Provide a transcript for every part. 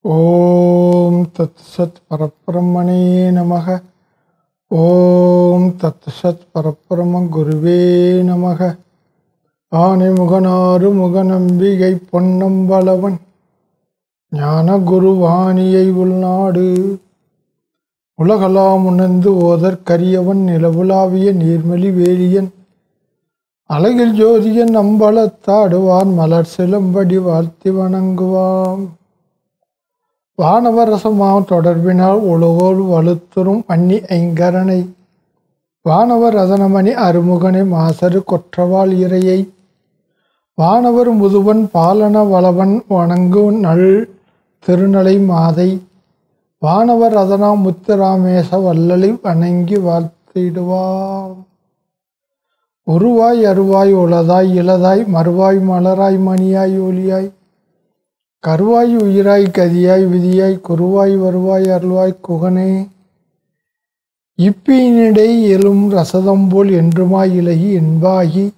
ஓம் தத் சத் பரப்பிரமணே நமக. ஓம் தத் சத் பரப்பிரம குருவே நமக. ஆனை முகனாறு முகநம்பிகை பொன்னம்பலவன் ஞான குருவாணியை உள்நாடு. உலகலாம் உணர்ந்து ஓதற்கரியவன் நிலவுலாவிய நீர்மலி வேலியன். அழகில் ஜோதியன் அம்பலத்தாடுவான் மலர் சிலம்படி வாழ்த்தி வணங்குவான். வானவரசமாம் தொடர்பினால் உலகோல் வலுத்துறும் அன்னி ஐங்கரனை. வானவர் ரதனமணி அருமுகனை மாசரு கொற்றவாள் இறையை. வானவர் முதுவன் பாலன வளவன் வணங்கும் நல் திருநலை மாதை. வானவர் ரதனா முத்துராமேச வல்லலை வணங்கி வாழ்த்திடுவாம் உருவாய் அருவாய் உளதாய் இளதாய் மறுவாய் மலராய் மணியாய் ஒளியாய். கருவாய் உயிராய் கதியாய் விதியாய் குருவாய் வருவாய் அருள்வாய் குகனே. இப்பினிடை எழும் ரசதம்போல் என்றுமாய் இலகி என்பாகி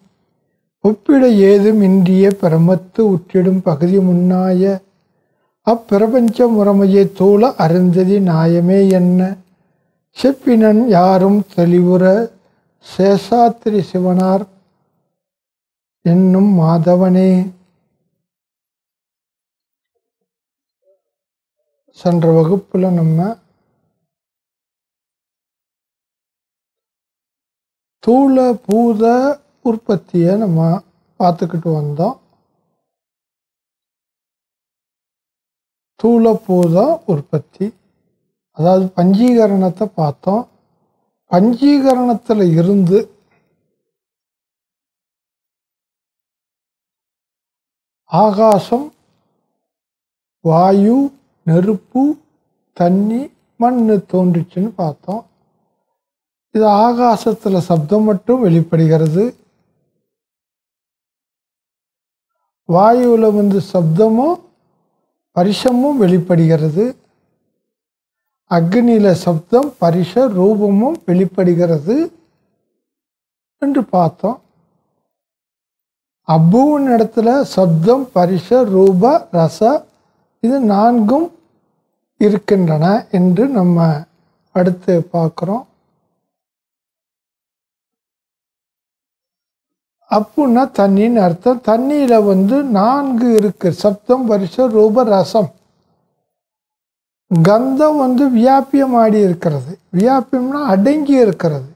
ஒப்பிட ஏதும் இன்றிய பிரமத்து உற்றிடும் பகுதி முன்னாய அப்பிரபஞ்ச முறைமையை தூள அருந்ததி நாயமே என்ன? செப்பினன் யாரும் தெளிவுற சேஷாத்திரி சிவனார் என்னும் மாதவனே. சென்ற வகுப்பில் நம்ம தூள பூத உற்பத்தியை நம்ம பார்த்துக்கிட்டு வந்தோம். தூள பூத உற்பத்தி. அதாவது பஞ்சீகரணத்தை பார்த்தோம். பஞ்சீகரணத்தில் இருந்து ஆகாசம் வாயு நெருப்பு தண்ணி மண் தோன்றுச்சுன்னு பார்த்தோம். இது ஆகாசத்தில் சப்தம் மட்டும் வெளிப்படுகிறது. வாயுவில் வந்து சப்தமும் பரிசமும் வெளிப்படுகிறது. அக்னியில் சப்தம் பரிச ரூபமும் வெளிப்படுகிறது என்று பார்த்தோம். அப்புவின் இடத்துல சப்தம் பரிச ரூப ரச இது நான்கும் இருக்கின்றன என்று நம்ம அடுத்து பார்க்குறோம். அப்புன்னா தண்ணின்னு அர்த்தம். தண்ணியில் வந்து நான்கு இருக்கு. சப்தம் பரிச ரூப ரசம். கந்தம் வந்து வியாபியம் ஆடி இருக்கிறது. வியாபியம்னா அடங்கி இருக்கிறது.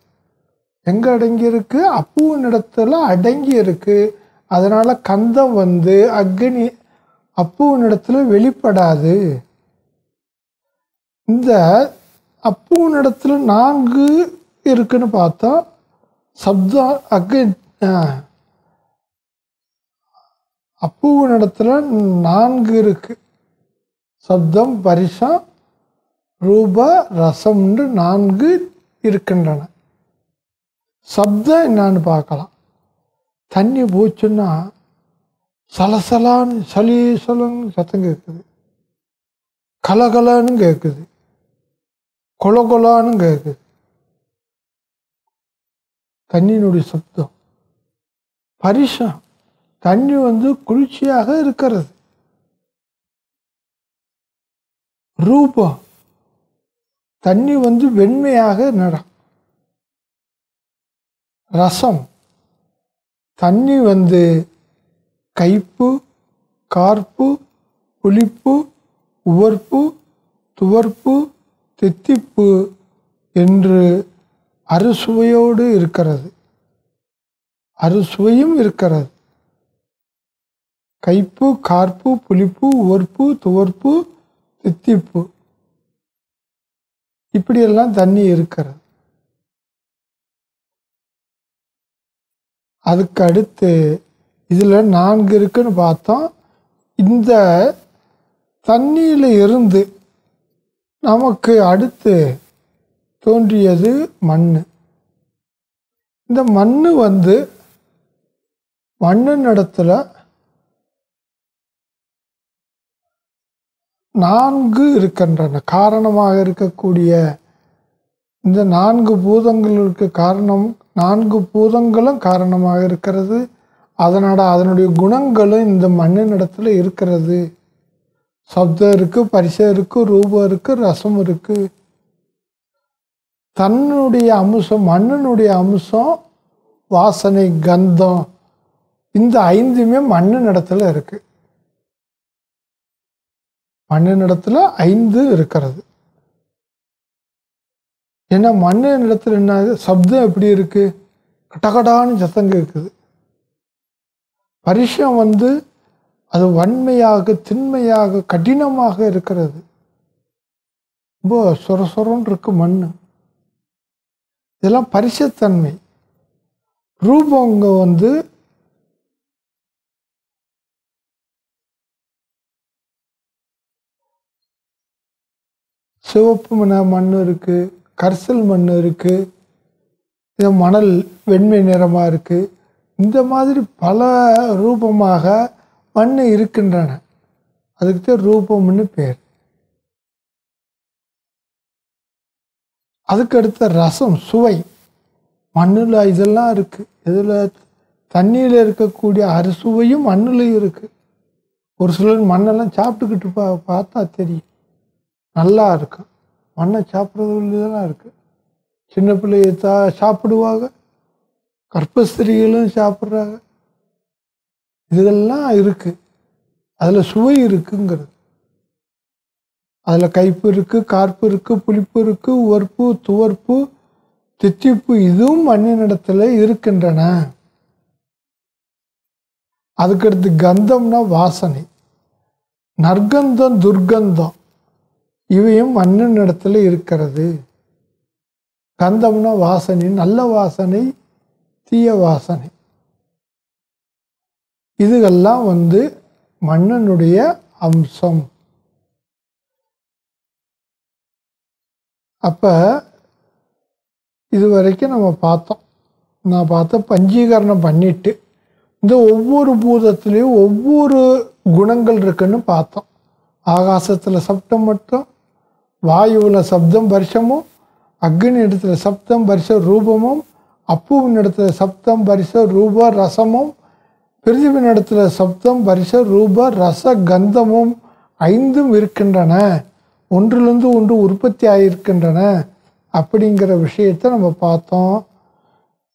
எங்கே அடங்கி இருக்கு? அப்புவின் இடத்துல அடங்கி இருக்குது அதனால் கந்தம் வந்து அக்னி அப்புவனிடத்தில் இடத்துல வெளிப்படாது. இந்த அப்புவனிடத்தில் இடத்துல நான்கு இருக்குன்னு பார்த்தா சப்தம் அக்கு அப்புவனிடத்தில் இடத்துல நான்கு இருக்கு. சப்தம் பரிசம் ரூபா ரசம்ன்று நான்கு இருக்கின்றன. சப்தம் என்னான்னு பார்க்கலாம். தண்ணி போச்சுன்னா சலசலான்னு சளி சலன்னு சத்தம் கேட்குது. கலகலன்னு கேட்குது. கொல கொலான்னு கேட்குது. தண்ணியினுடைய சப்தம். பரிசம் தண்ணி வந்து குளிர்ச்சியாக இருக்கிறது. ரூபம். தண்ணி வந்து வெண்மையாக நடம் ரசம். தண்ணி வந்து கைப்பு கார்ப்பு புளிப்பு உவர்ப்பு துவர்ப்பு தித்திப்பு என்று அறுசுவையோடு இருக்கிறது. அறுசுவையும் இருக்கிறது. கைப்பு கார்ப்பு புளிப்பு உவர்ப்பு துவர்ப்பு தித்திப்பு. இப்படியெல்லாம் தண்ணி இருக்கிறது. அதுக்கு அடுத்து இதில் நான்கு இருக்குன்னு பார்த்தோம். இந்த தண்ணியில் இருந்து நமக்கு அடுத்து தோன்றியது மண் இந்த மண் வந்து மண்ணின் இடத்துல நான்கு இருக்கின்றன. காரணமாக இருக்கக்கூடிய இந்த நான்கு பூதங்களுக்கு காரணம் நான்கு பூதங்களும் காரணமாக இருக்கிறது. அதனோட அதனுடைய குணங்களும் இந்த மண்ணின் இடத்துல இருக்கிறது. சப்தம் இருக்குது பரிசம் இருக்குது ரூபம் இருக்குது ரசம் இருக்குது தன்னுடைய அம்சம் மண்ணினுடைய அம்சம் வாசனை கந்தம் இந்த ஐந்துமே மண்ணின் இடத்துல இருக்கு. மண்ணின் இடத்துல ஐந்து இருக்கிறது. ஏன்னா மண்ணின் இடத்துல என்ன ஆகுது? சப்தம் எப்படி இருக்கு? கடகடான்னு சத்தம் கேட்குது பரிசம் வந்து அது வன்மையாக திண்மையாக கடினமாக இருக்கிறது. ரொம்ப சொர சொரன்னு இருக்கு மண் இதெல்லாம் பரிசத்தன்மை. ரூபங்க வந்து சிவப்பு மண மண் இருக்குது கரிசல் மண் இருக்குது இது மணல் வெண்மை நிறமாக இருக்குது இந்த மாதிரி பல ரூபமாக மண் இருக்கின்றன. அதுக்கு தான் ரூபம்னு பேர். அதுக்கு அடுத்த ரசம் சுவை. மண்ணில் இதெல்லாம் இருக்குது இதில் தண்ணியில் இருக்கக்கூடிய அறுசுவையும் மண்ணுலையும் இருக்குது ஒரு சிலர் மண்ணெல்லாம் சாப்பிட்டுக்கிட்டு பா பார்த்தா தெரியும். நல்லா இருக்கும். மண்ணை சாப்பிட்றதுலாம் இருக்குது சின்ன பிள்ளைய சாப்பிடுவாங்க. கர்ப்பஸ்திரிகளும் சாப்பிட்றாங்க. இதெல்லாம் இருக்குது அதில் சுவை இருக்குங்கிறது. அதில் கைப்பு இருக்குது கார்ப்பு இருக்குது புளிப்பு இருக்கு உவர்ப்பு துவர்ப்பு தித்திப்பு இதுவும் மண்ணினிடத்தில் இருக்கின்றன. அதுக்கடுத்து கந்தம்னா வாசனை. நற்கந்தம் துர்க்கந்தம் இவையும் மண்ணின் இடத்துல இருக்கிறது. கந்தம்னா வாசனை நல்ல வாசனை தீய வாசனை. இதுகெல்லாம் வந்து மன்னனுடைய அம்சம். அப்போ இது வரைக்கும் நம்ம பார்த்தோம். நான் பார்த்த பஞ்சீகரணம் பண்ணிட்டு இந்த ஒவ்வொரு பூதத்துலேயும் ஒவ்வொரு குணங்கள் இருக்குன்னு பார்த்தோம். ஆகாசத்தில் சப்தம் மட்டும் வாயுவில் சப்தம் பரிசமும் அக்னி இடத்துல சப்தம் பரிச ரூபமும் அப்புவின் இடத்துல சப்தம் பரிச ரூப ரசமும் பிரிதிவின் இடத்துல சப்தம் பரிச ரூப ரச கந்தமும் ஐந்தும் இருக்கின்றன. ஒன்றிலிருந்து ஒன்று உற்பத்தி ஆகியிருக்கின்றன. அப்படிங்கிற விஷயத்தை நம்ம பார்த்தோம்.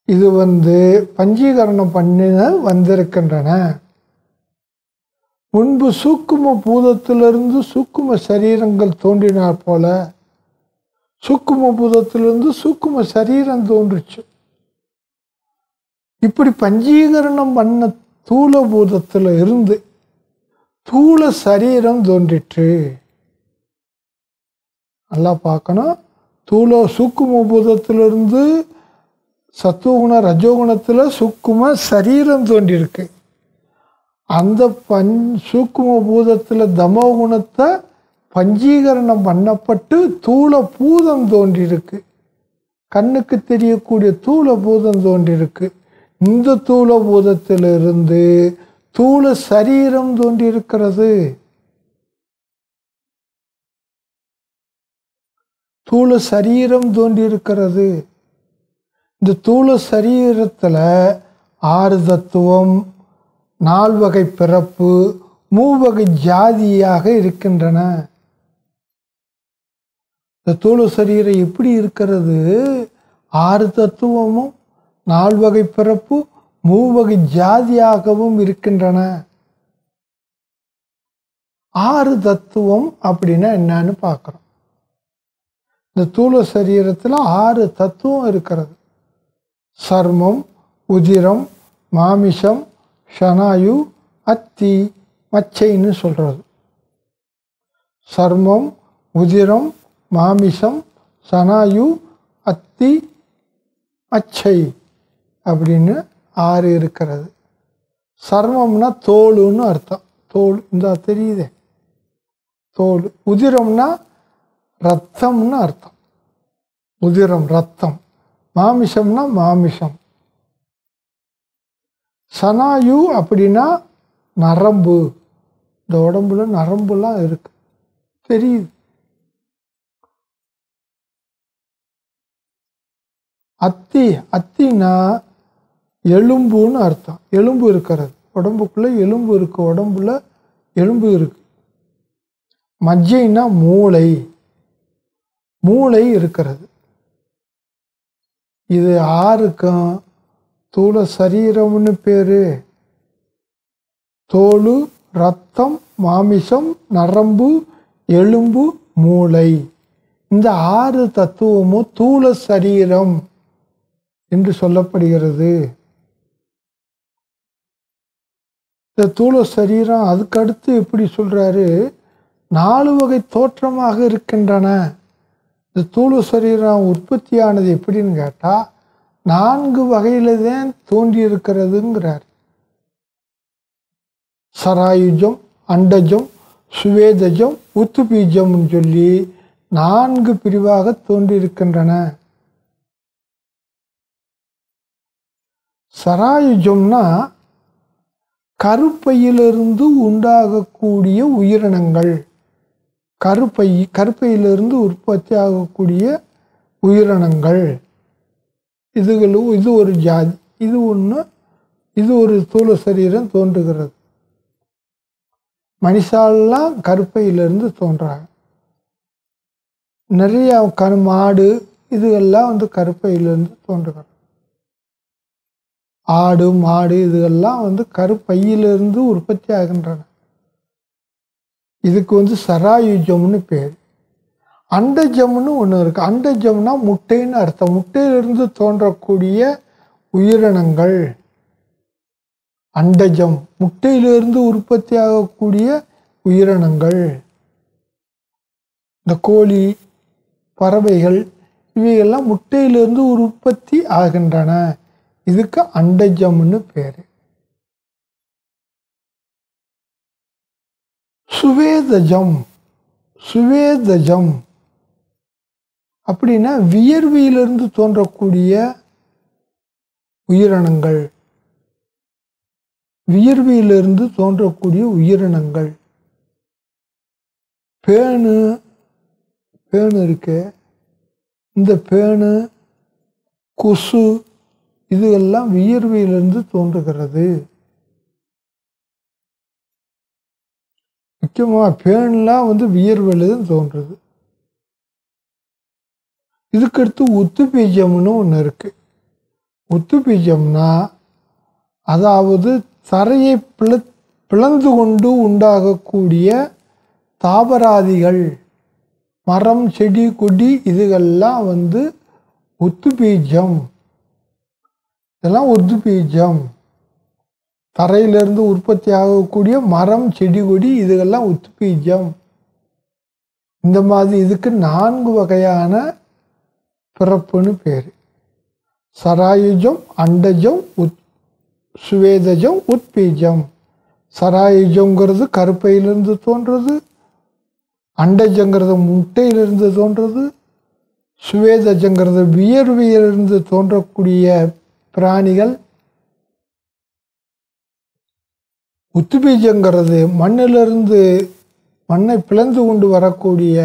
இது வந்து பஞ்சீகரணம் பண்ணின வந்திருக்கின்றன. முன்பு சூக்கும பூதத்திலிருந்து சூக்கும சரீரங்கள் தோன்றினார் போல சூக்கும பூதத்திலிருந்து சூக்கும சரீரம் தோன்றுச்சு. இப்படி பஞ்சீகரணம் பண்ண தூள பூதத்தில் இருந்து தூள சரீரம் தோன்றிற்று. நல்லா பார்க்கணும். தூள சூக்கும பூதத்திலிருந்து சத்துவகுண ரஜோகுணத்தில் சுக்கும சரீரம் தோன்றியிருக்கு அந்த பஞ் சூக்கும பூதத்தில் தமோகுணத்தை பஞ்சீகரணம் பண்ணப்பட்டு தூள பூதம் தோன்றியிருக்கு கண்ணுக்கு தெரியக்கூடிய தூள பூதம் தோன்றியிருக்கு இந்த தூள பூதத்திலிருந்து தூள சரீரம் தோன்றியிருக்கிறது. தூள சரீரம் தோன்றியிருக்கிறது. இந்த தூள சரீரத்தில் ஆறு தத்துவம் நால்வகை பிறப்பு மூவகை ஜாதியாக இருக்கின்றன. இந்த தூள சரீரம் எப்படி இருக்கிறது? ஆறு தத்துவமும் நால்வகை பிறப்பு மூவகை ஜாதியாகவும் இருக்கின்றன. ஆறு தத்துவம் அப்படின்னா என்னன்னு பார்க்குறோம் இந்த தூள சரீரத்தில் ஆறு தத்துவம் இருக்கிறது. சர்மம் உதிரம் மாமிசம் ஷனாயு அத்தி மச்சைன்னு சொல்கிறது சர்மம் உதிரம் மாமிசம் சனாயு அத்தி மச்சை. அப்படின்னு ஆறு இருக்கிறது. சர்மம்னா தோலுன்னு அர்த்தம். தோல் இந்த தெரியுதே. தோல். உதிரம்னா ரத்தம்னு அர்த்தம். உதிரம் ரத்தம். மாமிசம்னா மாமிசம் சனாயு அப்படின்னா நரம்பு. இந்த உடம்புல நரம்புலாம் இருக்கு. தெரியுது. அத்தி அத்தின்னா எலும்புன்னு அர்த்தம். எலும்பு இருக்கிறது. உடம்புக்குள்ளே எலும்பு இருக்குது உடம்புல எலும்பு இருக்குது மஜ்ஜைன்னா மூளை. மூளை இருக்கிறது. இது ஆறுக்கும் தூள சரீரம்னு பேர். தோலு ரத்தம் மாமிசம் நரம்பு எலும்பு மூளை. இந்த ஆறு தத்துவமும் தூள சரீரம் என்று சொல்லப்படுகிறது. இந்த தூள சரீரம் அதுக்கடுத்து எப்படி சொல்கிறாரு நாலு வகை தோற்றமாக இருக்கின்றன. இந்த தூள சரீரம் உற்பத்தியானது எப்படின்னு கேட்டால் நான்கு வகையில் தான் தோன்றியிருக்கிறதுங்கிறார். சராயுஜம் அண்டஜம் சுவேதஜம் உத்துபீஜம்னு சொல்லி நான்கு பிரிவாக தோன்றியிருக்கின்றன. சராயுஜம்னா கருப்பையிலிருந்து உண்டாகக்கூடிய உயிரினங்கள். கருப்பை கருப்பையிலிருந்து உற்பத்தி ஆகக்கூடிய உயிரினங்கள். இதுகளும் இது ஒரு ஜாதி. இது ஒன்று இது ஒரு தூள சரீரம் தோன்றுகிறது. மனுஷாலெலாம் கருப்பையிலிருந்து தோன்றாங்க. நிறையா கரு மாடு இதுகெல்லாம் வந்து கருப்பையிலிருந்து தோன்றுகிறது. ஆடு மாடு இதுகெல்லாம் வந்து கருப்பையிலிருந்து உற்பத்தி ஆகின்றன. இதுக்கு வந்து சராயுஜம்னு பேர். அண்டஜம்னு ஒன்று இருக்குது அண்டஜம்னா முட்டைன்னு அர்த்தம். முட்டையிலிருந்து தோன்றக்கூடிய உயிரினங்கள். அண்டஜம் முட்டையிலிருந்து உற்பத்தி ஆகக்கூடிய உயிரினங்கள். இந்த கோழி பறவைகள் இவையெல்லாம் முட்டையிலிருந்து உற்பத்தி ஆகின்றன. இதுக்கு அண்டஜம்னு பேர். சுவேதஜம் சுவேதஜம் அப்படின்னா வியர்வியிலிருந்து தோன்றக்கூடிய உயிரினங்கள். வியர்வியிலிருந்து தோன்றக்கூடிய உயிரினங்கள். பேணு பேணு இருக்கு. இந்த பேணு கொசு இதுவெல்லாம் வியர்வையிலிருந்து தோன்றுகிறது. முக்கியமாக பேன்லாம் வந்து வியர்வையிலிருந்து தோன்றுது. இதுக்கடுத்து ஒத்து பீஜம்னு ஒன்று இருக்குது ஒத்து பீஜம்னா அதாவது தரையை பிள பிளந்து கொண்டு உண்டாகக்கூடிய தாவராதிகள் மரம் செடி கொடி இதுகள்லாம் வந்து ஒத்து பீஜம். இதெல்லாம் உருது பீஜம். தரையிலிருந்து உற்பத்தி ஆகக்கூடிய மரம் செடி கொடி இதுகெல்லாம் ஒத்து பீஜம். இந்த மாதிரி இதுக்கு நான்கு வகையான பிறப்புன்னு பேர். சராயுஜம் அண்டஜம் உத் சுவேதஜம் உத்பீஜம் சராயுஜங்கிறது கருப்பையிலிருந்து தோன்றது அண்டஜங்கிறது முட்டையிலிருந்து தோன்றது சுவேதஜங்கிறது வியர்வியிலிருந்து தோன்றக்கூடிய பிராணிகள். உத்துபீஜங்கிறது மண்ணிலிருந்து மண்ணை பிளந்து கொண்டு வரக்கூடிய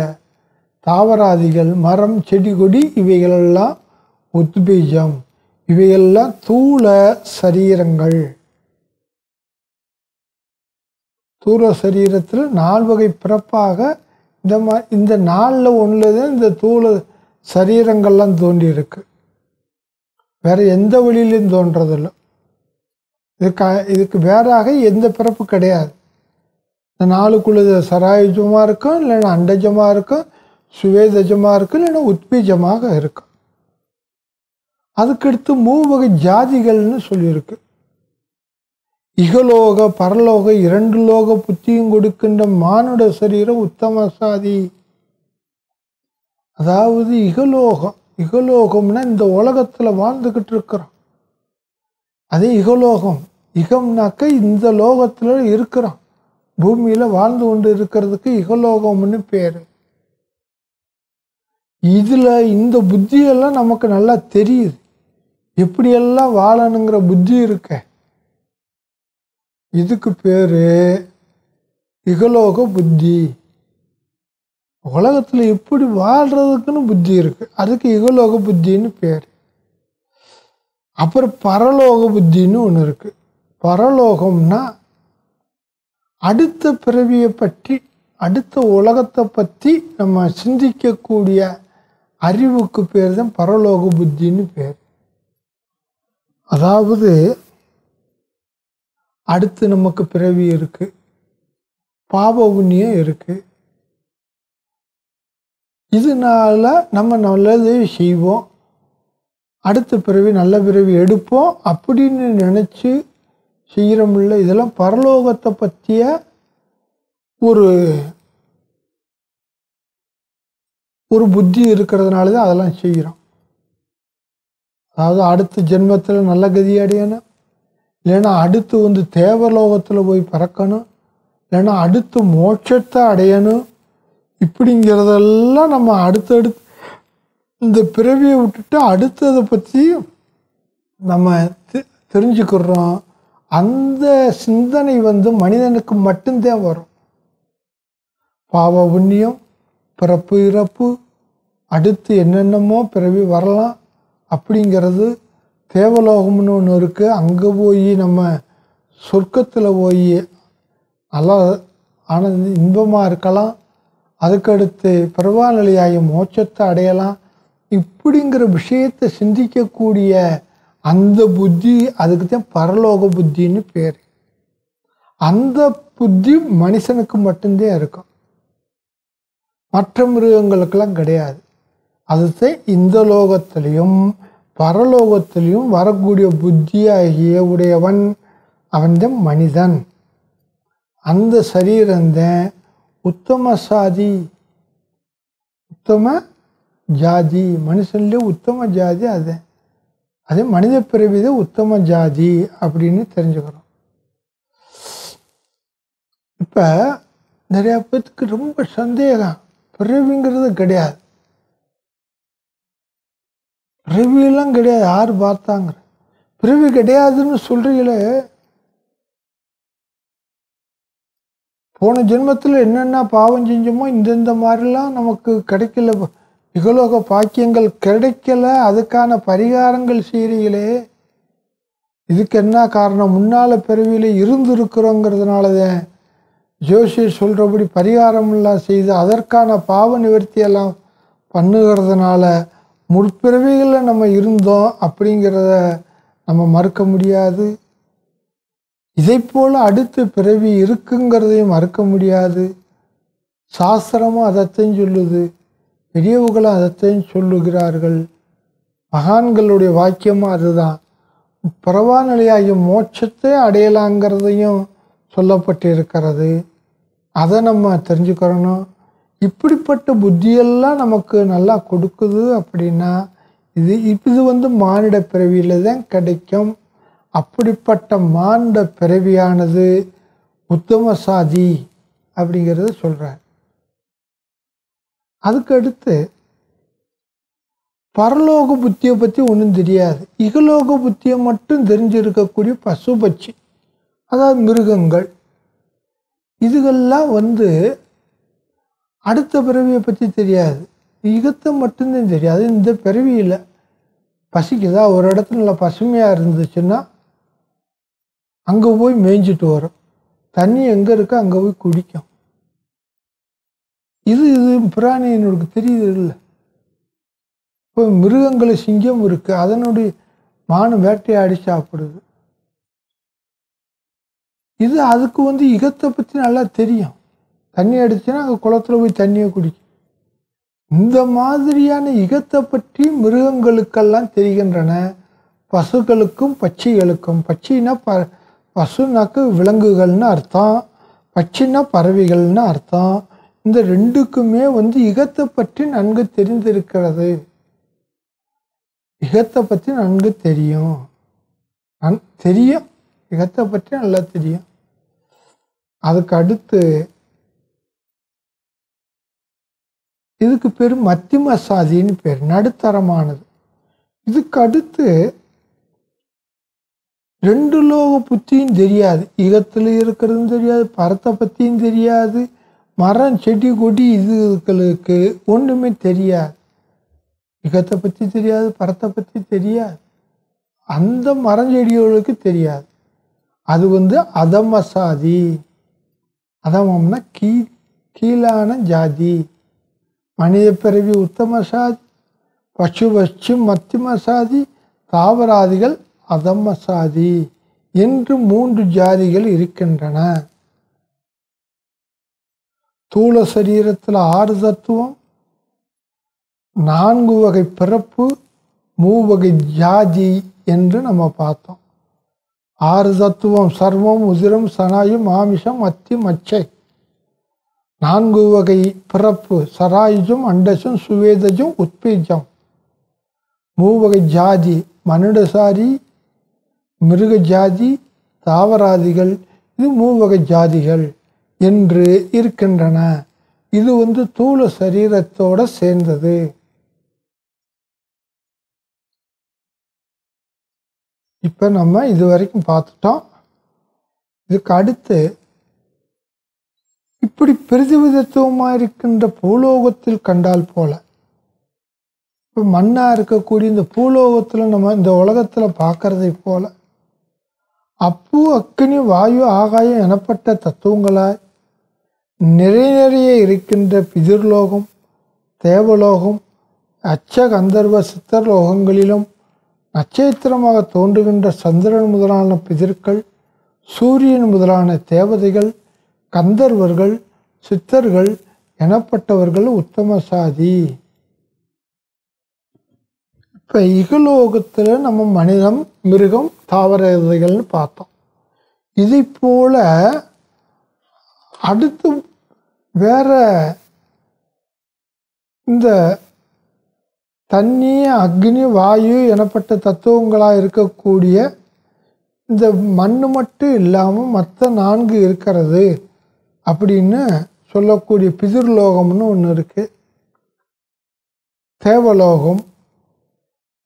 தாவராதிகள் மரம் செடி கொடி இவைகளெல்லாம் உத்பீஜம் இவையெல்லாம் தூள சரீரங்கள். தூள சரீரத்தில் நால் வகை பிறப்பாக இந்த மா இந்த நாளில் ஒன்றில் தான் இந்த தூள சரீரங்கள்லாம் தோன்றியிருக்கு. வேறு எந்த வழியிலும் தோன்றதில்லை. இதுக்கு இதுக்கு வேறாக எந்த பிறப்பு கிடையாது. இந்த நாளுக்குள்ள சராயுஜமாக இருக்கும் இல்லைன்னா அண்டஜமாக இருக்கும் சுவேதஜமாக இருக்கும் இல்லைன்னா உத்பீஜமாக இருக்கும். அதுக்கடுத்து மூவகை ஜாதிகள்னு சொல்லியிருக்கு. இகலோக பரலோக இரண்டு லோக புத்தியும் கொடுக்கின்ற மானுட சரீரம் உத்தம சாதி. அதாவது இகலோகம். இகலோகம்னா இந்த உலகத்தில் வாழ்ந்துக்கிட்டு இருக்கிறோம் அதே இகலோகம் இகம்னாக்க இந்த லோகத்தில் இருக்கிறோம். பூமியில் வாழ்ந்து கொண்டு இருக்கிறதுக்கு இகலோகம்னு பேர். இதில் இந்த புத்தியெல்லாம் நமக்கு நல்லா தெரியுது. எப்படியெல்லாம் வாழணுங்கிற புத்தி இருக்க? இதுக்கு பேர் இகலோக புத்தி. உலகத்தில் எப்படி வாழ்கிறதுக்குன்னு புத்தி இருக்குது அதுக்கு இகலோக புத்தின்னு பேர். அப்புறம் பரலோக புத்தின்னு ஒன்று இருக்குது பரலோகம்னா அடுத்த பிறவியை பற்றி அடுத்த உலகத்தை பற்றி நம்ம சிந்திக்கக்கூடிய அறிவுக்கு பேர் தான் பரலோக புத்தின்னு பேர். அதாவது அடுத்து நமக்கு பிறவி இருக்குது பாப புண்ணியம் இருக்குது இதனால நம்ம நல்லது செய்வோம். அடுத்த பிறவி நல்ல பிறவி எடுப்போம். அப்படின்னு நினச்சி செய்கிறோம்ல இதெல்லாம் பரலோகத்தை பற்றிய ஒரு ஒரு புத்தி இருக்கிறதுனால தான் அதெல்லாம் செய்கிறோம் அதாவது அடுத்த ஜென்மத்தில் நல்ல கதி அடையணும். இல்லைன்னா அடுத்து வந்து தேவலோகத்தில் போய் பறக்கணும். இல்லைன்னா அடுத்து மோட்சத்தை அடையணும். இப்படிங்கிறதெல்லாம் நம்ம அடுத்தடுத்து இந்த பிறவியை விட்டுட்டு அடுத்ததை பற்றி நம்ம தெ- தெரிஞ்சுக்கிறோம். அந்த சிந்தனை வந்து மனிதனுக்கு மட்டும்தான் வரும். பாவ புண்ணியம் பிறப்பு இறப்பு அடுத்து என்னென்னமோ பிறவி வரலாம் அப்படிங்கிறது தேவலோகம்னு ஒன்று இருக்குது அங்கே போய் நம்ம சொர்க்கத்தில் போய் நல்லா ஆனந்த இன்பமாக இருக்கலாம். அதுக்கடுத்து பரவாயில்லையாகி மோட்சத்தை அடையலாம். இப்படிங்கிற விஷயத்தை சிந்திக்கக்கூடிய அந்த புத்தி அதுக்கு தான் பரலோக புத்தின்னு பேர். அந்த புத்தி மனுஷனுக்கு மட்டும்தான் இருக்கும். மற்ற மிருகங்களுக்கெல்லாம் கிடையாது. அதுதான் இந்த லோகத்திலையும் பரலோகத்திலையும் வரக்கூடிய புத்தியாகிய உடையவன் அவன் தான் மனிதன். அந்த சரீரந்தான் உத்தம சாதி உத்தம ஜாதி. மனுஷன்லேயே உத்தம ஜாதி அது. அதே மனித பிறவித உத்தம ஜாதி அப்படின்னு தெரிஞ்சுக்கிறோம் இப்போ நிறைய பேத்துக்கு ரொம்ப சந்தேகம். பிறவிங்கிறது கிடையாது. பிறவியெல்லாம் கிடையாது. யார் பார்த்தாங்க? பிறவி கிடையாதுன்னு சொல்றீங்களே போன ஜென்மத்தில் என்னென்ன பாவம் செஞ்சோமோ இந்தந்த மாதிரிலாம் நமக்கு கிடைக்கல. இகலோக பாக்கியங்கள் கிடைக்கல. அதுக்கான பரிகாரங்கள் செய்கிறீங்களே இதுக்கு என்ன காரணம்? முன்னால் பிறவியில் இருந்திருக்கிறோங்கிறதுனால தான் ஜோசியர் சொல்கிறபடி பரிகாரமெல்லாம் செய்து அதற்கான பாவ நிவர்த்தியெல்லாம் பண்ணுகிறதுனால முற்பிறவிகளில் நம்ம இருந்தோம் அப்படிங்கிறத நம்ம மறுக்க முடியாது. இதை போல் அடுத்த பிறவி இருக்குங்கிறதையும் மறுக்க முடியாது. சாஸ்திரமும் அதைத்தையும் சொல்லுது. பெரியவர்களும் அதைத்தையும் சொல்லுகிறார்கள். மகான்களுடைய வாக்கியமும் அதுதான். பரவாநிலையாகிய மோட்சத்தை அடையலாங்கிறதையும் சொல்லப்பட்டு இருக்கிறது அதை நம்ம தெரிஞ்சுக்கிறணும் இப்படிப்பட்ட புத்தியெல்லாம் நமக்கு நல்லா கொடுக்குது அப்படின்னா இது இது வந்து மானிட பிறவியில் தான் கிடைக்கும். அப்படிப்பட்ட மாண்ட பிறவியானது உத்தம சாதி அப்படிங்கிறத சொல்கிறார் அதுக்கடுத்து பரலோக புத்தியை பற்றி ஒன்றும் தெரியாது. இகலோக புத்தியை மட்டும் தெரிஞ்சிருக்கக்கூடிய பசுபட்சி அதாவது மிருகங்கள். இதுகள்லாம் வந்து அடுத்த பிறவியை பற்றி தெரியாது. யுகத்தை மட்டும்தான் தெரியாது. இந்த பிறவியில் பசிக்குதா? ஒரு இடத்துல நல்லா பசுமையாக இருந்துச்சுன்னா அங்கே போய் மேய்ஞ்சிட்டு வரும். தண்ணி எங்கே இருக்கோ அங்கே போய் குடிக்கும். இது இது பிராணி என்னோட தெரியுது இல்லை? இப்போ மிருகங்களை சிங்கம் இருக்கு அதனுடைய மானு வேட்டையாடி சாப்பிடுது. இது அதுக்கு வந்து இகத்தை பற்றி நல்லா தெரியும். தண்ணி அடிச்சுன்னா அங்கே குளத்துல போய் தண்ணியை குடிக்கும். இந்த மாதிரியான இகத்தை பற்றி மிருகங்களுக்கெல்லாம் தெரிகின்றன. பசுக்களுக்கும் பட்சிகளுக்கும் பச்சைன்னா ப பசுனாக்கு விலங்குகள்னு அர்த்தம் பட்சினா பறவைகள்னு அர்த்தம். இந்த ரெண்டுக்குமே வந்து இகத்தை பற்றி நன்கு தெரிந்திருக்கிறது. இகத்தை பற்றி நன்கு தெரியும். நன் தெரியும். இகத்தை பற்றி நல்லா தெரியும். அதுக்கு அடுத்து இதுக்கு பேர் மத்திம சாதின்னு பேர் நடுத்தரமானது. இதுக்கு அடுத்து ரெண்டு லோக புத்தியும் தெரியாது. ஈகத்தில் இருக்கிறதும் தெரியாது பரத்தை பற்றியும் தெரியாது மரம் செடி கொடி இதுகளுக்கு ஒன்றுமே தெரியாது. யுகத்தை பற்றி தெரியாது பரத்தை பற்றி தெரியாது. அந்த மரம் செடிகளுக்கு தெரியாது. அது வந்து அதம சாதி அதமம்னா கீ கீழான ஜாதி. மனித பிறவி உத்தம சாதி பசு பச்சு மத்தியம சாதி தாவராதிகள் அதம்ம சாதி என்று மூன்று ஜாதிகள் இருக்கின்றன. தூள சரீரத்தில் ஆறு தத்துவம் நான்கு வகை பிறப்பு மூவகை ஜாதி என்று நம்ம பார்த்தோம். ஆறு தத்துவம் சர்வம் உதிரம் சனாயும் ஆமிஷம் அத்தி மச்சை. நான்கு வகை பிறப்பு சராயுஜம் அண்டசம் சுவேதஜம் உத்பீஜம். மூவகை ஜாதி மனுடசாரி மிருக ஜாதி தாவராதிகள் இது மூவகை ஜாதிகள் என்று இருக்கின்றன. இது வந்து தூள சரீரத்தோட சேர்ந்தது. இப்போ நம்ம இது வரைக்கும் பார்த்துட்டோம். இதுக்கு அடுத்து இப்படி பிரதிவிதத்துவமாக இருக்கின்ற பூலோகத்தில் கண்டால் போல இப்போ மண்ணாக இருக்கக்கூடிய இந்த பூலோகத்தில் நம்ம இந்த உலகத்தில் பார்க்குறதை போல் அப்பு அக்னி வாயு ஆகாயம் எனப்பட்ட தத்துவங்களாய் நிறைய நிறைய இருக்கின்ற பிதிர்லோகம் தேவலோகம் அச்ச கந்தர்வ சித்தர் லோகங்களிலும் நட்சத்திரமாக தோன்றுகின்ற சந்திரன் முதலான பிதிர்கள் சூரியன் முதலான தேவதைகள் கந்தர்வர்கள் சித்தர்கள் எனப்பட்டவர்கள் உத்தம சாதி இப்போ இகலோகத்தில் நம்ம மனிதம் மிருகம் தாவர இதைகள்னு பார்த்தோம். இதை போல் அடுத்து வேற இந்த தண்ணி அக்னி வாயு எனப்பட்ட தத்துவங்களாக இருக்கக்கூடிய இந்த மண் மட்டும் இல்லாமல் மற்ற நான்கு இருக்கிறது அப்படின்னு சொல்லக்கூடிய பிதிர்லோகம்னு ஒன்று இருக்குது தேவலோகம்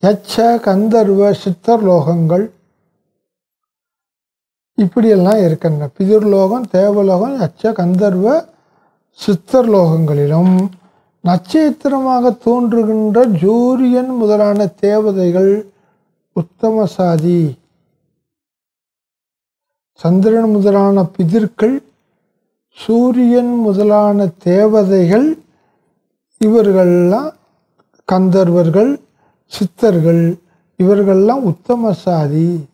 யட்ச கந்தர்வ சித்தர் லோகங்கள் இப்படியெல்லாம் இருக்கின்றன. பிதிர்லோகம் தேவலோகம் யட்ச கந்தர்வ சித்தர் லோகங்களிலும் நட்சத்திரமாக தோன்றுகின்ற ஜூரியன் முதலான தேவதைகள் உத்தம சாதி சந்திரன் முதலான பிதிர்கள் சூரியன் முதலான தேவதைகள் இவர்கள்லாம் கந்தர்வர்கள் சித்தர்கள் இவர்கள்லாம் உத்தம சாதி.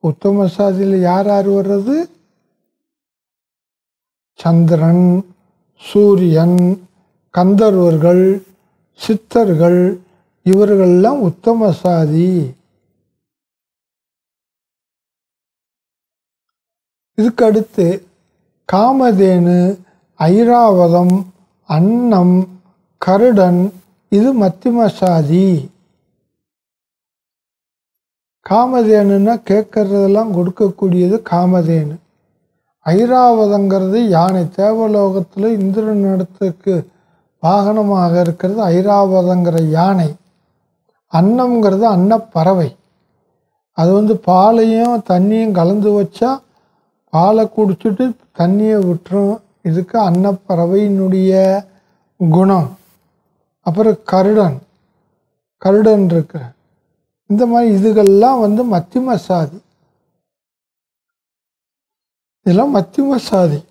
உத்தம சாதியில் யார் யார் வர்றது? சந்திரன் சூரியன் கந்தர்வர்கள் சித்தர்கள் இவர்கள்லாம் உத்தம சாதி. இதுக்கடுத்து காமதேனு ஐராவதம் அன்னம் கருடன் இது மத்திமசாதி காமதேனுன்னா கேட்கறதெல்லாம் கொடுக்கக்கூடியது காமதேனு. ஐராவதங்கிறது யானை தேவலோகத்தில் இந்திரன் இடத்துக்கு வாகனமாக இருக்கிறது ஐராவதங்கிற யானை. அன்னம்ங்கிறது அன்னப்பறவை. அது வந்து பாலையும் தண்ணியும் கலந்து வச்சா பாலை குடிச்சிட்டு தண்ணியை விட்டுரும். இதுக்கு அன்னப்பறவையினுடைய குணம். அப்புறம் கருடன். கருடன் இருக்கு. இந்த மாதிரி இதுகள்லாம் வந்து மத்தியம சாதி. இதெல்லாம் மத்தியம சாதி.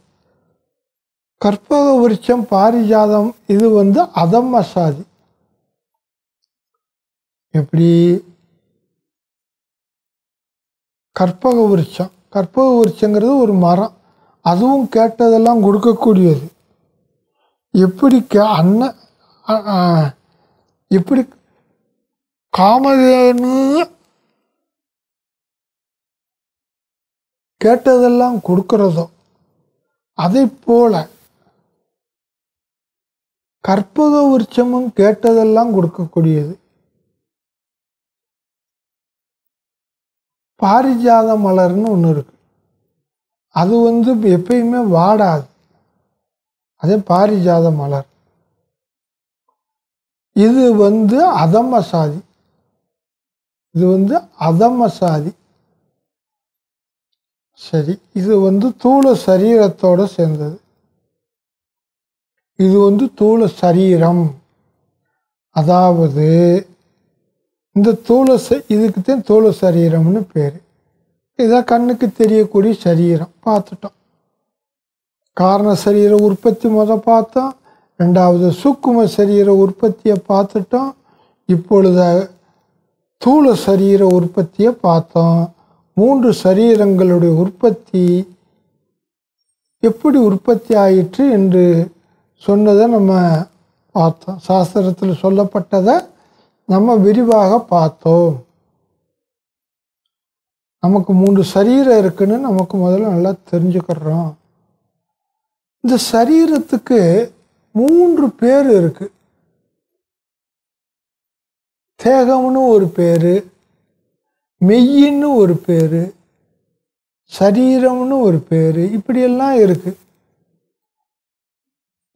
கற்பக விருட்சம் பாரிஜாதம் இது வந்து அதம்ம சாதி. எப்படி? கற்பக விருட்சம் கற்பக விருட்சங்கிறது ஒரு மரம். அதுவும் கேட்டதெல்லாம் கொடுக்கக்கூடியது. எப்படி கே அன்ன அ- ஆ, எப்படி காமதேனு கேட்டதெல்லாம் கொடுக்கிறதோ அதை போல கற்பக விருட்சமும் கேட்டதெல்லாம் கொடுக்கக்கூடியது. பாரிஜாத மலர்னு ஒன்று இருக்கு. அது வந்து எப்பயுமே வாடாது. அதே பாரிஜாத மலர். இது வந்து அதம்ம சாதி இது வந்து அதம்ம சாதி சரி இது வந்து தூள சரீரத்தோடு சேர்ந்தது. இது வந்து தூள சரீரம். அதாவது இந்த தூள ச- இதுக்குத்தான் தூள சரீரம்னு பேர். இதான் கண்ணுக்கு தெரியக்கூடிய சரீரம் பார்த்துட்டோம். காரண சரீர உற்பத்தி முத பார்த்தோம். ரெண்டாவது சூக்கும சரீர உற்பத்தியை பார்த்துட்டோம். இப்பொழுது தூள சரீர உற்பத்தியை பார்த்தோம். மூன்று சரீரங்களுடைய உற்பத்தி எப்படி உற்பத்தி ஆயிற்று என்று சொன்னதை நம்ம பார்த்தோம். சாஸ்திரத்தில் சொல்லப்பட்டதை நம்ம விரிவாக பார்த்தோம். நமக்கு மூன்று சரீரம் இருக்குன்னு நமக்கு முதல்ல நல்லா தெரிஞ்சுக்கிறோம். இந்த சரீரத்துக்கு மூன்று பேர் இருக்கு. தேகம்னு ஒரு பேர் மெய்யின்னு ஒரு பேர் சரீரம்னு ஒரு பேர் இப்படியெல்லாம் இருக்கு.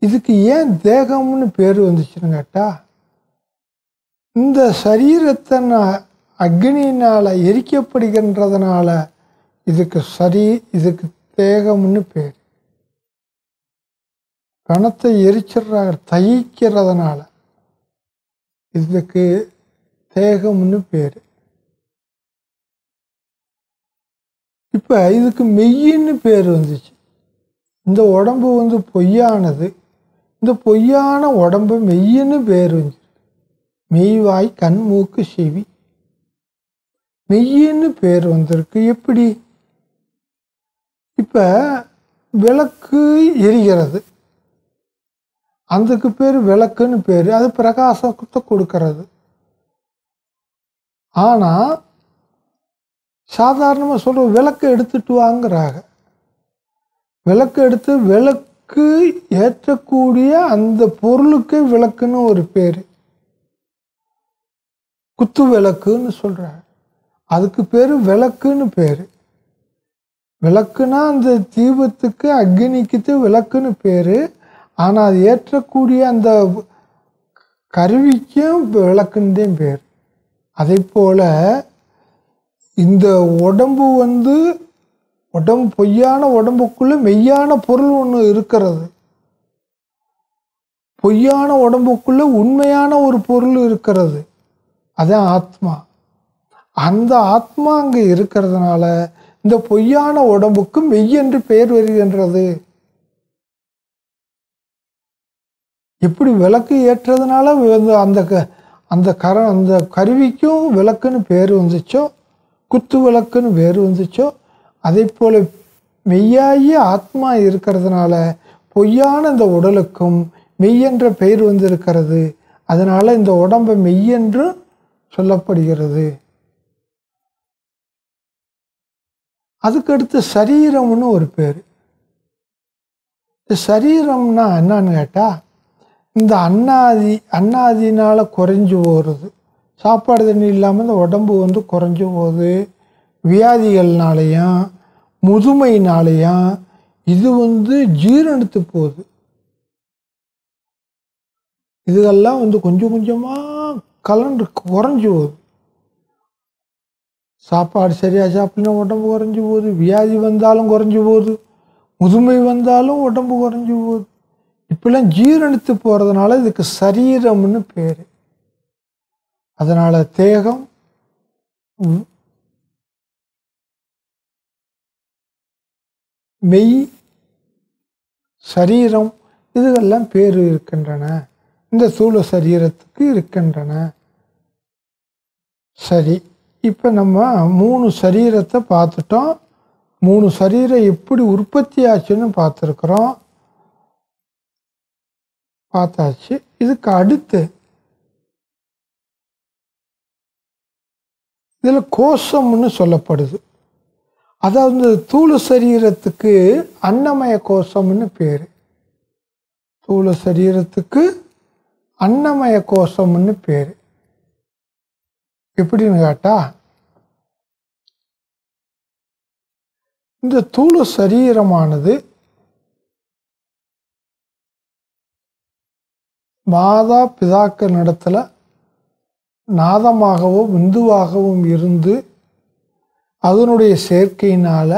இதுக்கு ஏன் தேகம்னு பேர் வந்துச்சுன்னு கேட்டா இந்த சரீரத்தை நான் அக்னியினால் எரிக்கப்படுகின்றதுனால இதுக்கு சரி இதுக்கு தேகம்னு பேர். கணத்தை எரிச்சிடுறாங்க தயிக்கிறதுனால இதுக்கு தேகம்னு பேர். இப்போ இதுக்கு மெய்யின்னு பேர் வந்துச்சு. இந்த உடம்பு வந்து பொய்யானது. இந்த பொய்யான உடம்பு மெய்யின்னு பேர் வந்துச்சு. மெய்வாய் கண் மூக்கு செவி. மெய்யின்னு பேர் வந்திருக்கு. எப்படி? இப்போ விளக்கு எரிகிறது. அதுக்கு பேர் விளக்குன்னு பேர் அது பிரகாசத்தை கொடுக்கறது. ஆனால் சாதாரணமாக சொல்கிற விளக்கு எடுத்துட்டு வாங்குறாங்க. விளக்கு எடுத்து விளக்கு ஏற்றக்கூடிய அந்த பொருளுக்கு விளக்குன்னு ஒரு பேர். குத்து விளக்குன்னு சொல்கிறாங்க அதுக்கு பேர் விளக்குன்னு பேர். விளக்குனா அந்த தீபத்துக்கு அக்னிக்குத்து விளக்குன்னு பேர். ஆனால் அது ஏற்றக்கூடிய அந்த கருவிக்கும் விளக்குன்னு பேர் அதே போல் இந்த உடம்பு வந்து உடம்பு பொய்யான உடம்புக்குள்ளே மெய்யான பொருள் ஒன்று இருக்கிறது. பொய்யான உடம்புக்குள்ளே உண்மையான ஒரு பொருள் இருக்கிறது. அதான் ஆத்மா. அந்த ஆத்மா அங்கே இருக்கிறதுனால இந்த பொய்யான உடம்புக்கு மெய் என்று பெயர் வருகின்றது. எப்படி விளக்கு ஏற்றதுனால வந்து அந்த க- அந்த கர அந்த கருவிக்கும் விளக்குன்னு பேர் வந்துச்சோ? குத்து விளக்குன்னு பேர் வந்துச்சோ? அதே போல் மெய்யாகிய ஆத்மா இருக்கிறதுனால பொய்யான இந்த உடலுக்கும் மெய்யென்ற பெயர் வந்திருக்கிறது. அதனால் இந்த உடம்பை மெய்யென்று சொல்லப்படுகிறது. அதுக்கடுத்து சரீரம்னு ஒரு பேர். இந்த சரீரம்னா என்னன்னு கேட்டால் இந்த அன்னாதி அன்னாதினால குறைஞ்சி போகிறது சாப்பாடு தண்ணி இல்லாமல் இந்த உடம்பு வந்து குறைஞ்சி போகுது. வியாதிகள்னாலையும் முதுமையினாலையும் இது வந்து ஜீரணித்து போகுது. இதுகெல்லாம் வந்து கொஞ்சம் கொஞ்சமாக கலண்டு குறைஞ்சி போகுது. சாப்பாடு சரியாக சாப்பிடலாம் உடம்பு குறைஞ்சி போகுது. வியாதி வந்தாலும் குறைஞ்சி போகுது. முதுமை வந்தாலும் உடம்பு குறைஞ்சி போகுது. இப்பெல்லாம் ஜீரணித்து போகிறதுனால இதுக்கு சரீரம்னு பேர். அதனால் தேகம் மெய் சரீரம் இதுகெல்லாம் பேர் இருக்கின்றன. இந்த சூழ சரீரத்துக்கு இருக்கின்றன. சரி இப்போ நம்ம மூணு சரீரத்தை பார்த்துட்டோம். மூணு சரீரம் எப்படி உற்பத்தி ஆச்சுன்னு பார்த்துருக்குறோம். பார்த்தாச்சு. இதுக்கு அடுத்து இதில் கோஷம்னு சொல்லப்படுது. அதாவது தூளு சரீரத்துக்கு அன்னமய கோஷம்னு பேர். தூளு சரீரத்துக்கு அன்னமய கோஷம்னு பேர். எப்படின்னு கேட்டா இந்த தூளு சரீரமானது மாதா பிதாக்கள் நடத்தில் நாதமாகவும் விந்துவாகவும் இருந்து அதனுடைய சேர்க்கையினால்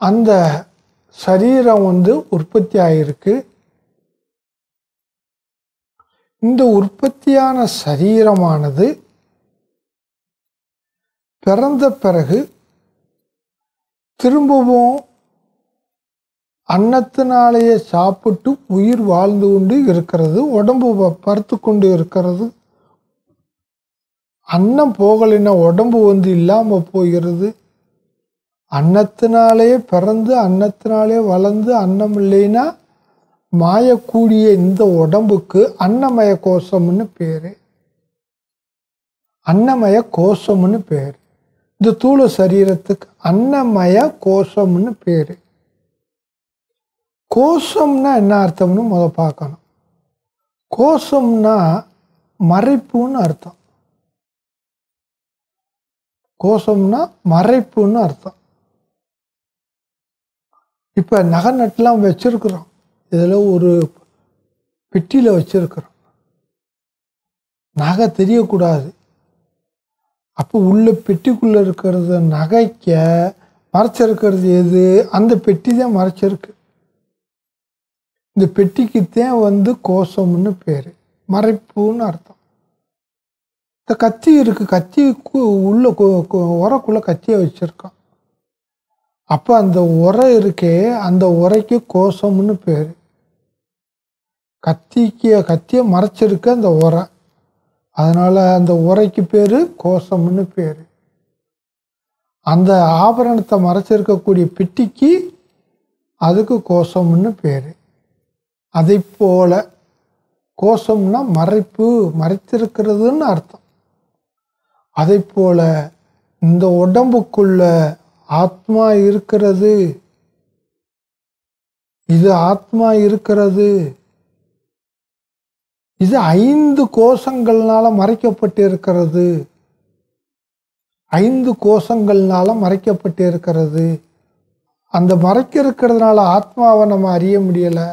அந்த சரீரம் வந்து உற்பத்தி ஆகிருக்கு இந்த உற்பத்தியான சரீரமானது பிறந்த பிறகு திரும்பவும் அன்னத்தினாலேயே சாப்பிட்டு உயிர் வாழ்ந்து கொண்டு இருக்கிறது உடம்பு ப- பருத்து கொண்டு இருக்கிறது. அன்னம் போகலைன்னா உடம்பு வந்து இல்லாமல் போகிறது. அன்னத்தினாலேயே பிறந்து அன்னத்தினாலே வளர்ந்து அன்னம் இல்லைன்னா மாயக்கூடிய இந்த உடம்புக்கு அன்னமய கோஷம்னு பேர். அன்னமய கோஷம்னு பேர். இந்த தூள சரீரத்துக்கு அன்னமய கோஷம்னு பேர். கோஷம்னா என்ன அர்த்தம்னு முத பார்க்கணும். கோஷம்னா மறைப்புன்னு அர்த்தம். கோஷம்னா மறைப்புன்னு அர்த்தம். இப்போ நகை நட்டுலாம் வச்சுருக்குறோம். இதில் ஒரு பெட்டியில் வச்சுருக்குறோம். நகை தெரியக்கூடாது. அப்போ உள்ள பெட்டிக்குள்ளே இருக்கிறது நகைக்க மறைச்சிருக்கிறது எது? அந்த பெட்டி தான் மறைச்சிருக்கு. இந்த பெட்டிக்கு தான் வந்து கோஷம்னு பேர். மறைப்புன்னு அர்த்தம். இந்த கத்தி இருக்கு கத்தி கு- உள்ள கு- கத்தியை வச்சுருக்கோம் அப்போ அந்த உரை இருக்கே அந்த உரைக்கு கோஷம்னு பேர். கத்திக்கு கத்தியை மறைச்சிருக்கு அந்த உரை. அதனால் அந்த உரைக்கு பேர் கோஷம்னு பேர். அந்த ஆபரணத்தை மறைச்சிருக்கக்கூடிய பெட்டிக்கு அதுக்கு கோஷம்னு பேர். அதை போல கோஷம்னா மறைப்பு மறைத்திருக்கிறதுன்னு அர்த்தம். அதை போல இந்த உடம்புக்குள்ள ஆத்மா இருக்கிறது இது ஆத்மா இருக்கிறது இது ஐந்து கோஷங்கள்னால மறைக்கப்பட்டு இருக்கிறது ஐந்து கோஷங்கள்னால மறைக்கப்பட்டு இருக்கிறது அந்த மறைக்க இருக்கிறதுனால ஆத்மாவை நம்ம அறிய முடியலை.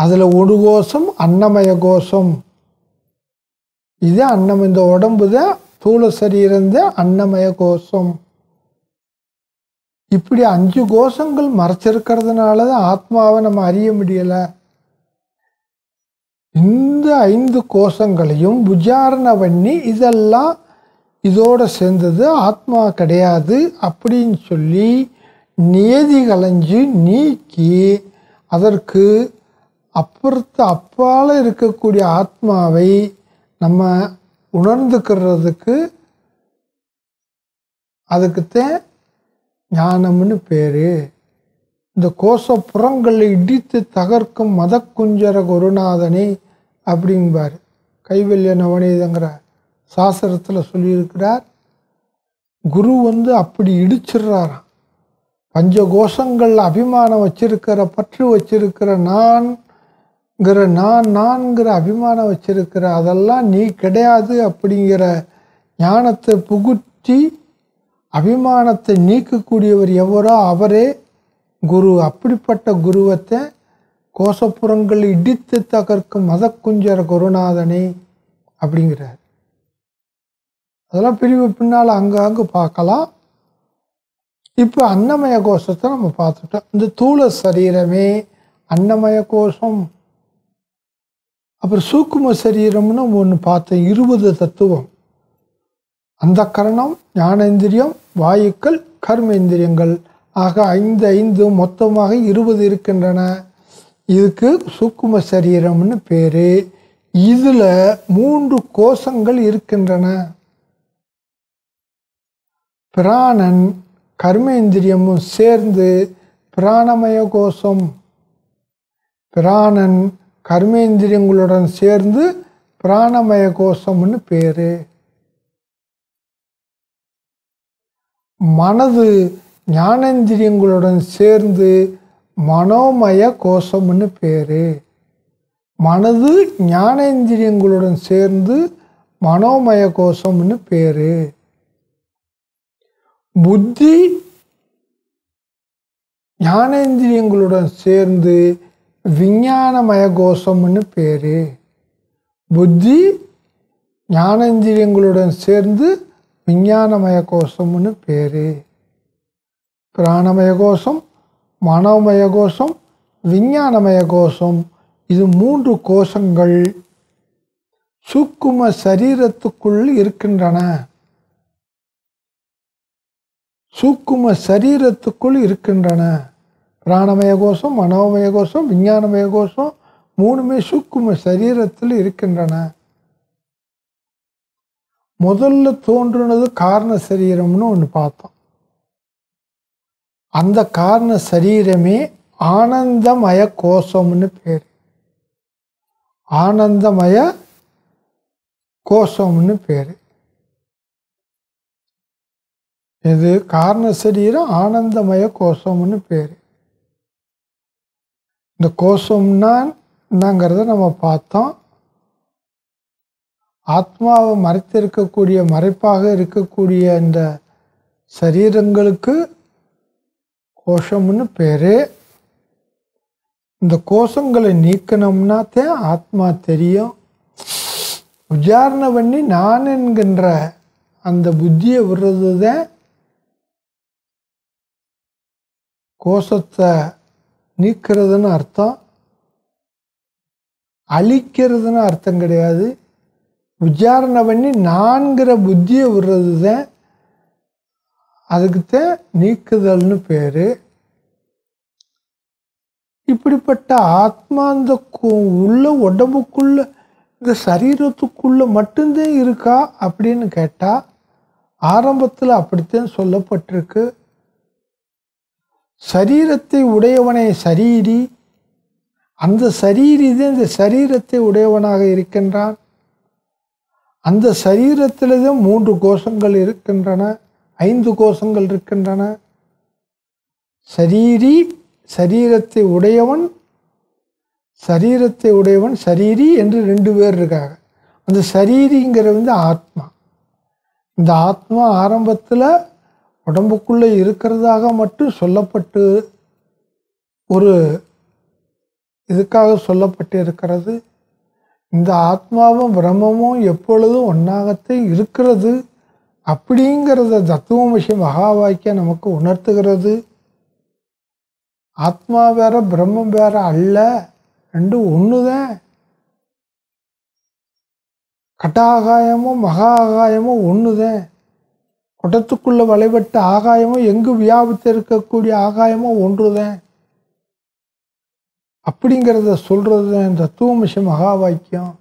அதில் ஒரு கோஷம் அன்னமய கோஷம் இது அன்னம் இந்த உடம்பு தான் தூள சரீரம் தான் அன்னமய கோஷம் இப்படி அஞ்சு கோஷங்கள் மறைச்சிருக்கிறதுனால தான் ஆத்மாவை நம்ம அறிய முடியலை. இந்த ஐந்து கோஷங்களையும் விசாரணை பண்ணி இதெல்லாம் இதோட சேர்ந்தது ஆத்மா கிடையாது அப்படின்னு சொல்லி நியதி கலைஞ்சு நீக்கி அதற்கு அப்புறத்து அப்பால் இருக்கக்கூடிய ஆத்மாவை நம்ம உணர்ந்துக்கிறதுக்கு அதுக்குத்தான் ஞானம்னு பேர். இந்த கோஷ புறங்களை இடித்து தகர்க்கும் மத குஞ்சர குருநாதனை அப்படிம்பார். கைவல்ய நவநீதங்கிற சாஸ்திரத்தில் சொல்லியிருக்கிறார். குரு வந்து அப்படி இடிச்சிடுறாராம். பஞ்ச கோஷங்களில் அபிமானம் வச்சிருக்கிற பற்று வச்சிருக்கிற ங்கிற நான் நான்கிற அபிமானம் வச்சிருக்கிற அதெல்லாம் நீ கிடையாது அப்படிங்கிற ஞானத்தை புகுத்தி அபிமானத்தை நீக்கக்கூடியவர் எவரோ அவரே. குரு அப்படிப்பட்ட குருவத்தை கோஷப்புறங்கள் இடித்து தகர்க்கும் மதக்குஞ்சர குருநாதனே அப்படிங்கிறார். அதெல்லாம் பிரிவு பின்னால் அங்கங்கே பார்க்கலாம். இப்போ அன்னமய கோஷத்தை நம்ம பார்த்துட்டோம். இந்த தூள சரீரமே அன்னமய கோஷம். அப்புறம் சூக்கும சரீரம்னு ஒன்று பார்த்தேன் இருபது தத்துவம். அந்த கரணம் ஞானேந்திரியம் வாயுக்கள் கர்மேந்திரியங்கள். ஆக ஐந்து ஐந்து மொத்தமாக இருபது இருக்கின்றன. இதுக்கு சூக்கும சரீரம்னு பேர். இதில் மூன்று கோஷங்கள் இருக்கின்றன. பிராணன் கர்மேந்திரியமும் சேர்ந்து பிராணமய கோஷம். பிராணன் கர்மேந்திரியங்களுடன் சேர்ந்து பிராணமய கோஷம்னு பேர். மனது ஞானேந்திரியங்களுடன் சேர்ந்து மனோமய கோஷம்னு பேரு. மனது ஞானேந்திரியங்களுடன் சேர்ந்து மனோமய கோஷம்னு பேர். புத்தி ஞானேந்திரியங்களுடன் சேர்ந்து விஞ்ஞானமய கோஷம்னு பேர். புத்தி ஞானேந்திரியங்களுடன் சேர்ந்து விஞ்ஞானமய கோஷம்னு பேர். பிராணமய கோஷம் மனோமய கோஷம் விஞ்ஞானமய கோஷம் இது மூன்று கோஷங்கள். சூக்கும சரீரத்துக்குள் இருக்கின்றன. சூக்கும சரீரத்துக்குள் இருக்கின்றன. பிராணமய கோஷம் மனோமய கோஷம் விஞ்ஞானமய கோஷம் மூணுமே சூக்கும சரீரத்தில் இருக்கின்றன. முதல்ல தோன்றுனது காரண சரீரம்னு ஒன்று பார்த்தோம். அந்த காரண சரீரமே ஆனந்தமய கோஷம்னு பேர். ஆனந்தமய கோஷம்னு பேர். இது காரண சரீரம் ஆனந்தமய கோஷம்னு பேர். இந்த கோஷம்னா என்னங்கிறத நம்ம பார்த்தோம். ஆத்மாவை மறைத்திருக்கக்கூடிய மறைப்பாக இருக்கக்கூடிய இந்த சரீரங்களுக்கு கோஷம்னு பேர். இந்த கோஷங்களை நீக்கணும்னாத்தே ஆத்மா தெரியும். விசாரணை பண்ணி நான் என்கின்ற அந்த புத்தியை விடுறது தான் கோஷத்தை நீக்கிறதுன்னு அர்த்தம் அழிக்கிறதுன்னு அர்த்தம் கிடையாது. விசாரணை பண்ணி நான்கிற புத்தியை விடுறது தான் அதுக்குத்தான் நீக்குதல்னு பேர். இப்படிப்பட்ட ஆத்மா அந்த உள்ள உடம்புக்குள்ள இந்த சரீரத்துக்குள்ள மட்டும்தான் இருக்கா அப்படின்னு கேட்டால் ஆரம்பத்தில் அப்படித்தான் சொல்லப்பட்டிருக்கு. சரீரத்தை உடையவனை சரீரி. அந்த சரீரி தான் இந்த சரீரத்தை உடையவனாக இருக்கின்றான். அந்த சரீரத்தில்தான் மூன்று கோஷங்கள் இருக்கின்றன ஐந்து கோஷங்கள் இருக்கின்றன. சரீரி சரீரத்தை உடையவன் சரீரத்தை உடையவன் சரீரி என்று ரெண்டு பேர் இருக்காங்க. அந்த சரீரிங்கிற வந்து ஆத்மா. இந்த ஆத்மா ஆரம்பத்தில் உடம்புக்குள்ளே இருக்கிறதாக மட்டும் சொல்லப்பட்டு ஒரு இதுக்காக சொல்லப்பட்டு இருக்கிறது. இந்த ஆத்மாவும் பிரம்மமும் எப்பொழுதும் ஒன்றாகத்தே இருக்கிறது. அப்படிங்கிறத தத்துவமசி மகா வாக்கியம் நமக்கு உணர்த்துகிறது. ஆத்மா வேற பிரம்மம் வேற அல்ல. ரெண்டும் ஒன்று தான் கட்டாகாயமும் மகா ஆகாயமும் ஒன்று தான் குடத்துக்குள்ள வழிபட்ட ஆகாயமும் எங்கு வியாபித்து இருக்கக்கூடிய ஆகாயமும் ஒன்றுதான். அப்படிங்கிறத சொல்கிறது தான் இந்த தூமிஷ மகா வாக்கியம்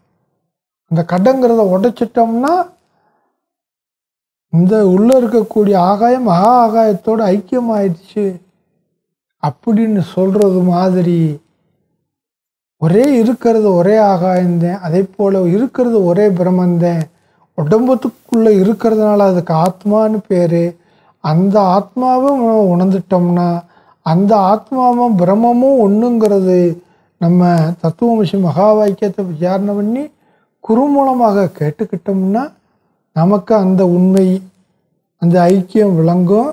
அந்த கடங்கிறத உடைச்சிட்டோம்னா இந்த உள்ளே இருக்கக்கூடிய ஆகாயம் மகா ஆகாயத்தோடு ஐக்கியமாயிடுச்சு. அப்படின்னு சொல்கிறது மாதிரி ஒரே இருக்கிறது ஒரே ஆகாயந்தேன் அதே போல் இருக்கிறது ஒரே பிரம்மந்தேன் உடம்புத்துக்குள்ளே இருக்கிறதுனால அதுக்கு ஆத்மான்னு பேர். அந்த ஆத்மாவை உணர்ந்துட்டோம்னா அந்த ஆத்மாவும் பிரம்மமும் ஒன்றுங்கிறது நம்ம தத்துவமிஷி மகா வாக்கியத்தை விசாரணை பண்ணி குறுமூலமாக கேட்டுக்கிட்டோம்னா நமக்கு அந்த உண்மை அந்த ஐக்கியம் விளங்கும்.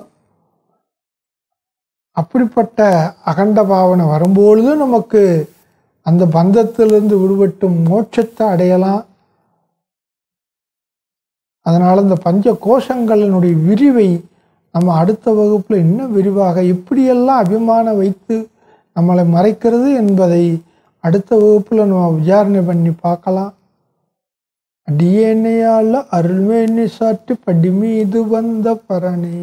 அப்படிப்பட்ட அகண்ட பாவனை வரும்பொழுது நமக்கு அந்த பந்தத்திலிருந்து விடுபட்டு மோட்சத்தை அடையலாம். அதனால் இந்த பஞ்ச கோஷங்களினுடைய விரிவை நம்ம அடுத்த வகுப்பில் இன்னும் விரிவாக எப்படியெல்லாம் அபிமானம் வைத்து நம்மளை மறைக்கிறது என்பதை அடுத்த வகுப்பில் நம்ம விசாரணை பண்ணி பார்க்கலாம். அடியேனையால் அருள்மேனி சாற்று படி மீது வந்த பரணி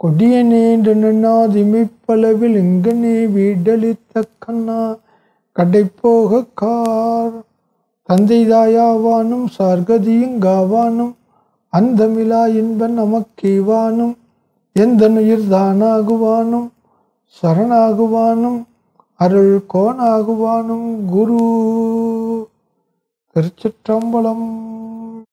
கொடிய நீண்டு நின்னாதிமிப்பளவில் நீ வீடளித்த கண்ணா கடை போக கார். தந்தை தாயாவானும் சார்கதியுங்காவானும் அந்தமிலா இன்பன் நமக்கீவானும் எந்த உயிர் தானாகுவானும் சரணாகுவானும் அருள் கோணாகுவானும் குரு. திருச்சிற்றம்பலம்.